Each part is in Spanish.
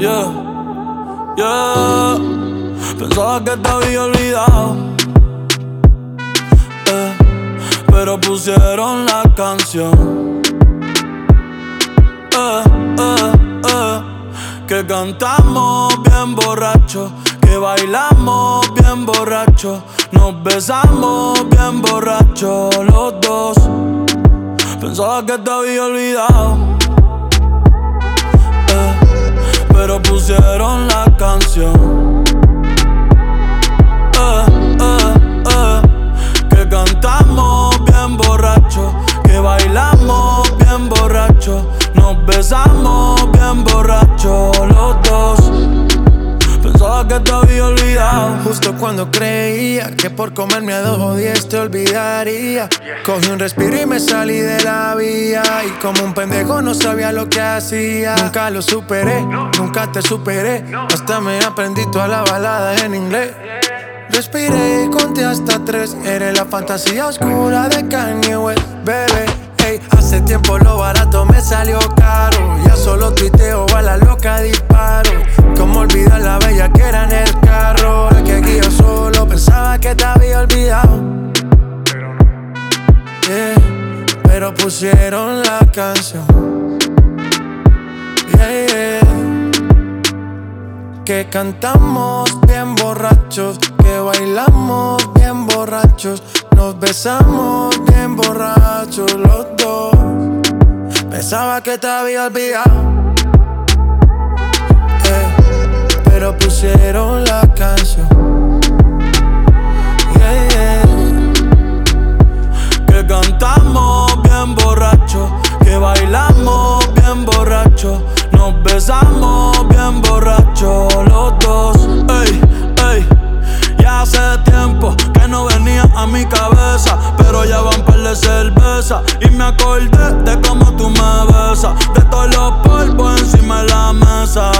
Yeah, yeah. Pensaba que te había olvidado. Eh, pero pusieron la canción. Eh, eh. que cantamos bien borracho. Que bailamos bien borracho. Nos besamos bien borracho los dos. Pensaba que te había olvidado. Pero pusieron la canción. Eh, eh, eh, que cantamos bien borracho, que te había olvidado. Justo cuando creía que por comerme a dos o diez te olvidaría. Cogí un respiro y me salí de la vía. Y como un pendejo no sabía lo que hacía. Nunca lo superé, nunca te superé. Hasta me aprendí toda la balada en inglés. Respiré y conté hasta tres. Eres la fantasía oscura de Kanye West, bebé. Hey, hace tiempo lo barato me salió caro. Ya solo tuiteo a la loca pusieron la canción. Que cantamos bien borrachos, que bailamos bien borrachos, nos besamos bien borrachos los dos. Pensaba que te había olvidado pero pusieron la canción. Acordé de cómo tú me besas, de todos los polvos encima de la mesa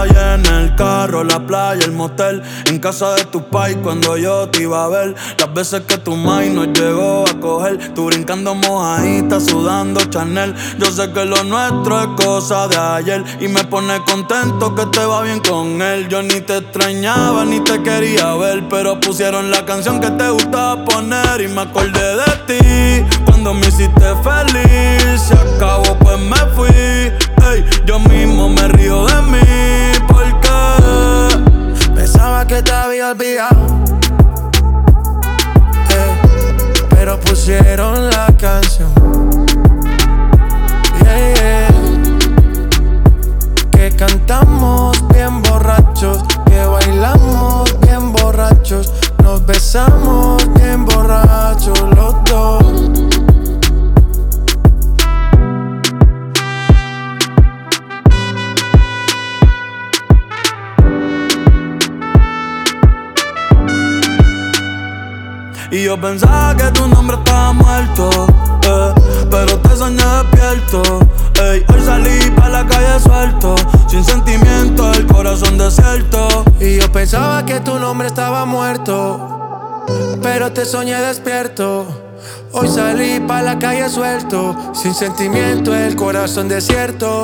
la playa, el motel. En casa de tu pai cuando yo te iba a ver. Las veces que tu mai nos llegó a coger. Tú brincando mojadita, sudando Chanel. Yo sé que lo nuestro es cosa de ayer. Y me pone contento que te va bien con él. Yo ni te extrañaba ni te quería ver. Pero pusieron la canción que te gustaba poner. Y me acordé de ti cuando me hiciste feliz. Se acabó, pues me fui. Ey, yo mismo me río de mí. que te había olvidado. Eh, pero pusieron la canción. Y yo pensaba que tu nombre estaba muerto, eh, pero te soñé despierto. Ey, hoy salí pa' la calle suelto, sin sentimiento, el corazón desierto. Y yo pensaba que tu nombre estaba muerto, pero te soñé despierto. Hoy salí pa' la calle suelto, sin sentimiento, el corazón desierto.